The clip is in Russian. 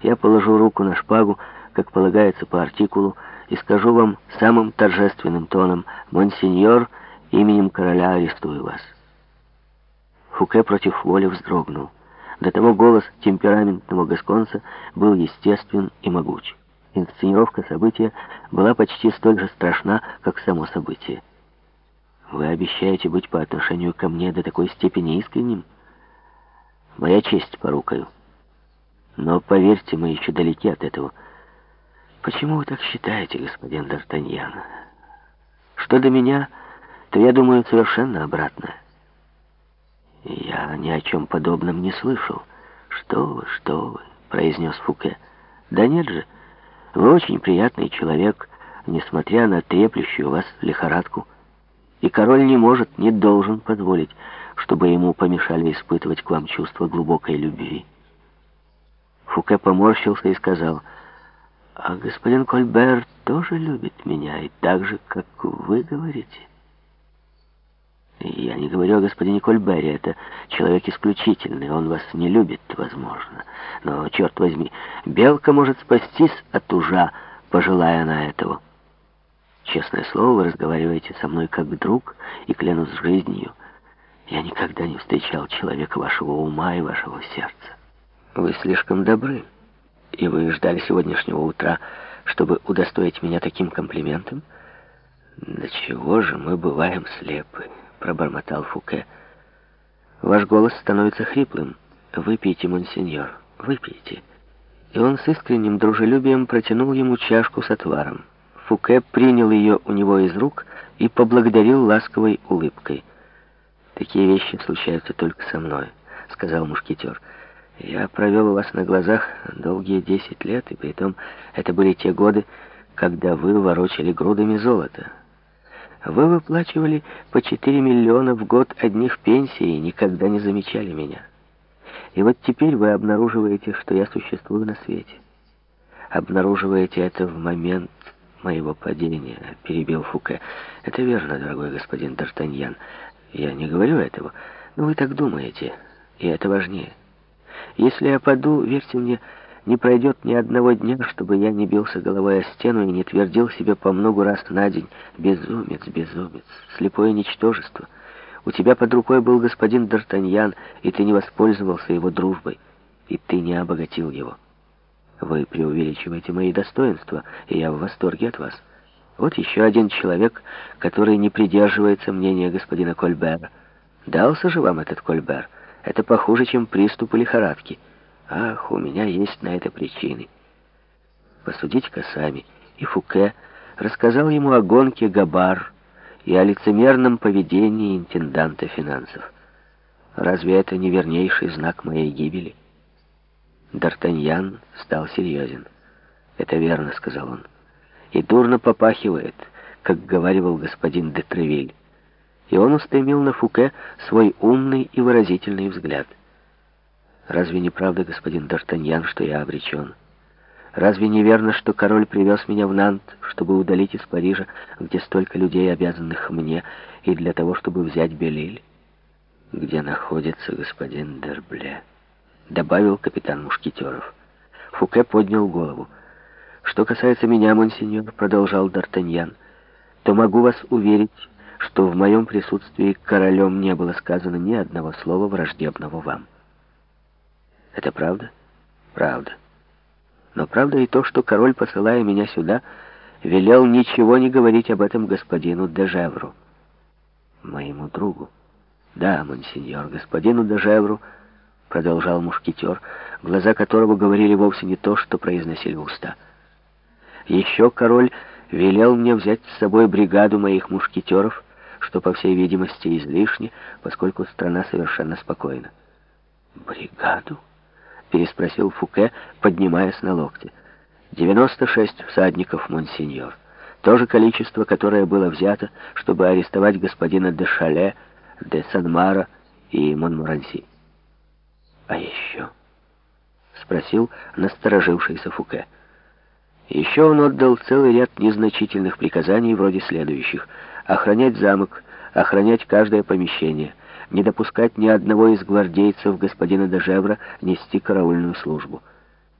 Я положу руку на шпагу, как полагается по артикулу, и скажу вам самым торжественным тоном, «Монсеньор, именем короля арестую вас». Фуке против воли вздрогнул. До того голос темпераментного гасконца был естествен и могуч. Инсценировка события была почти столь же страшна, как само событие. «Вы обещаете быть по отношению ко мне до такой степени искренним?» «Моя честь порукаю. Но, поверьте, мы еще далеки от этого». «Почему вы так считаете, господин Д'Артаньян? Что до меня, то я думаю совершенно обратное». «Я ни о чем подобном не слышал». «Что вы, что вы», — произнес Фуке. «Да нет же, вы очень приятный человек, несмотря на треплющую вас лихорадку. И король не может, не должен позволить, чтобы ему помешали испытывать к вам чувство глубокой любви». Фуке поморщился и сказал, «А господин Кольбер тоже любит меня, и так же, как вы говорите». Я не говорю о господине Кольбере, это человек исключительный, он вас не любит, возможно. Но, черт возьми, белка может спастись от ужа, пожелая она этого. Честное слово, вы разговариваете со мной как друг, и клянусь жизнью, я никогда не встречал человека вашего ума и вашего сердца. Вы слишком добры, и вы ждали сегодняшнего утра, чтобы удостоить меня таким комплиментом? До чего же мы бываем слепы? — пробормотал Фуке. «Ваш голос становится хриплым. Выпейте, монсеньор, выпейте». И он с искренним дружелюбием протянул ему чашку с отваром. Фуке принял ее у него из рук и поблагодарил ласковой улыбкой. «Такие вещи случаются только со мной», — сказал мушкетер. «Я провел у вас на глазах долгие десять лет, и притом это были те годы, когда вы ворочали грудами золота». Вы выплачивали по 4 миллиона в год одних пенсий и никогда не замечали меня. И вот теперь вы обнаруживаете, что я существую на свете. Обнаруживаете это в момент моего падения, перебил Фуке. Это верно, дорогой господин Д'Артаньян. Я не говорю этого, но вы так думаете, и это важнее. Если я паду, верьте мне, не пройдет ни одного дня, чтобы я не бился головой о стену и не твердил себе по много раз на день «Безумец, безумец, слепое ничтожество». У тебя под рукой был господин Д'Артаньян, и ты не воспользовался его дружбой, и ты не обогатил его. Вы преувеличиваете мои достоинства, и я в восторге от вас. Вот еще один человек, который не придерживается мнения господина Кольбера. Дался же вам этот Кольбер. Это похуже, чем приступ лихорадки. Ах, у меня есть на это причины. Посудите-ка сами. И Фуке рассказал ему о гонке Габар и о лицемерном поведении интенданта финансов. Разве это не вернейший знак моей гибели? Д'Артаньян стал серьезен. «Это верно», — сказал он. «И дурно попахивает», как говаривал господин де Тревиль. И он устремил на Фуке свой умный и выразительный взгляд. Разве не правда, господин Д'Артаньян, что я обречен? Разве не верно, что король привез меня в Нант, чтобы удалить из Парижа, где столько людей, обязанных мне, и для того, чтобы взять Белиль? Где находится господин Дербле? Добавил капитан Мушкетеров. Фуке поднял голову. «Что касается меня, монсеньор», — продолжал Д'Артаньян, «то могу вас уверить, что в моем присутствии королем не было сказано ни одного слова враждебного вам». Это правда? Правда. Но правда и то, что король, посылая меня сюда, велел ничего не говорить об этом господину Дежевру. Моему другу. Да, монсеньор, господину Дежевру, продолжал мушкетер, глаза которого говорили вовсе не то, что произносили уста. Еще король велел мне взять с собой бригаду моих мушкетеров, что, по всей видимости, излишне, поскольку страна совершенно спокойна. «Бригаду?» переспросил Фуке, поднимаясь на локте. «Девяносто шесть всадников, монсеньор. То же количество, которое было взято, чтобы арестовать господина де Шале, де Санмара и Монморанси». «А еще?» — спросил насторожившийся Фуке. Еще он отдал целый ряд незначительных приказаний, вроде следующих. Охранять замок, охранять каждое помещение — не допускать ни одного из гвардейцев господина Дежевра нести караульную службу —